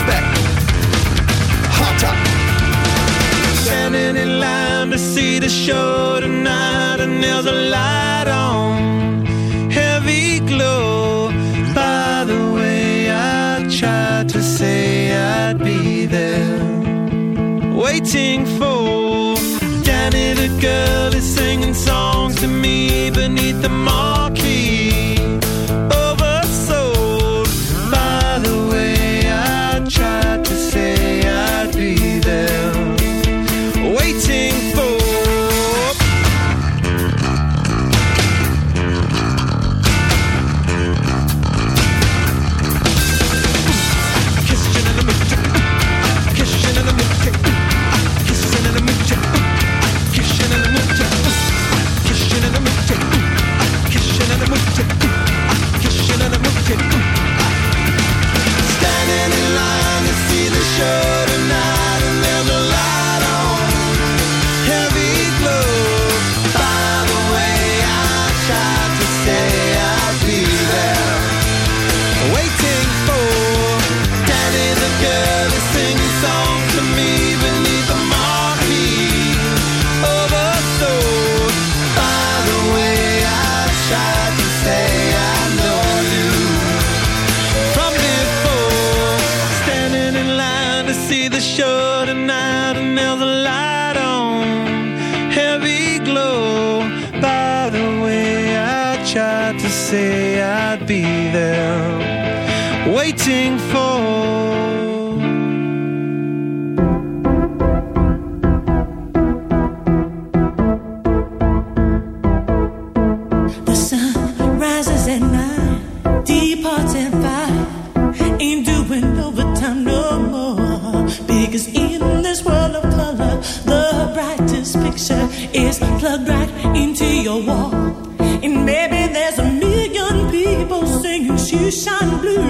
respect. Hot top. Standing in line to see the show tonight, and there's a light on. Heavy glow. By the way, I tried to say I'd be there. Waiting for Danny the girl is singing songs to me beneath the mall. bleu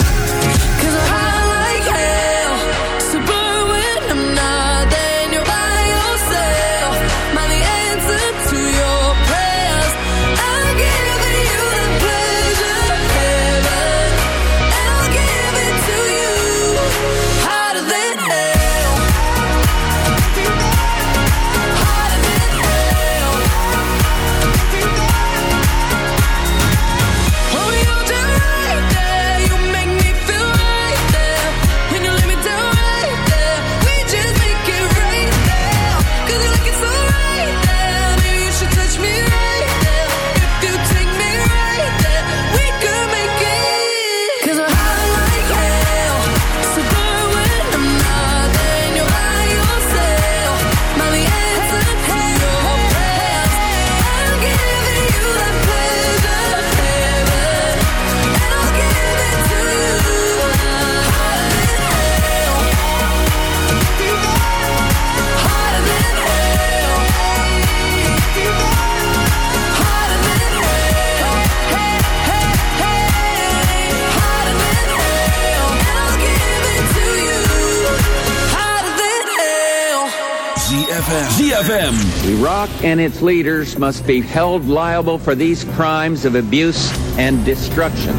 And its leaders must be held liable for these crimes of abuse and destruction.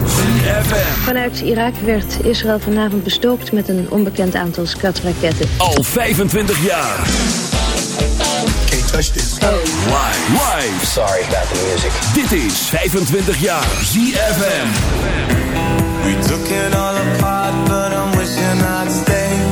Vanuit Irak werd Israël vanavond bestookt met een onbekend aantal skatraketten. Al 25 jaar. Can't touch this. Live. Live. Sorry about the music. Dit is 25 jaar ZFM. We took it all apart, but I'm wishing I'd stay.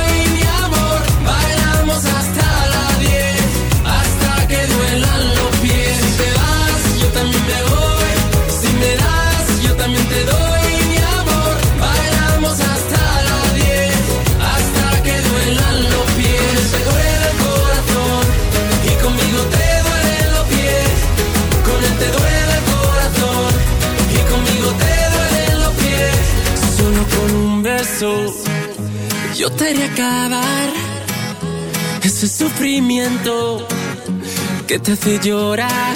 Si me das, yo también te doy mi amor. Bailamos hasta la diez, hasta que duelan los pies, te duele el corazón, y conmigo te duelen los pies, con él te duele el corazón, y conmigo te duelen los pies, solo con un beso. Yo te haré acabar ese sufrimiento que te hace llorar.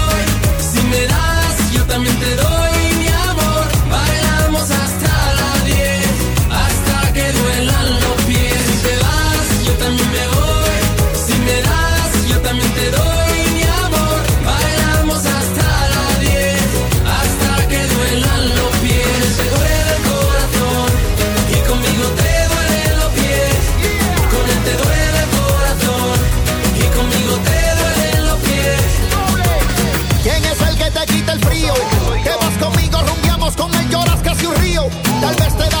Tal vez te da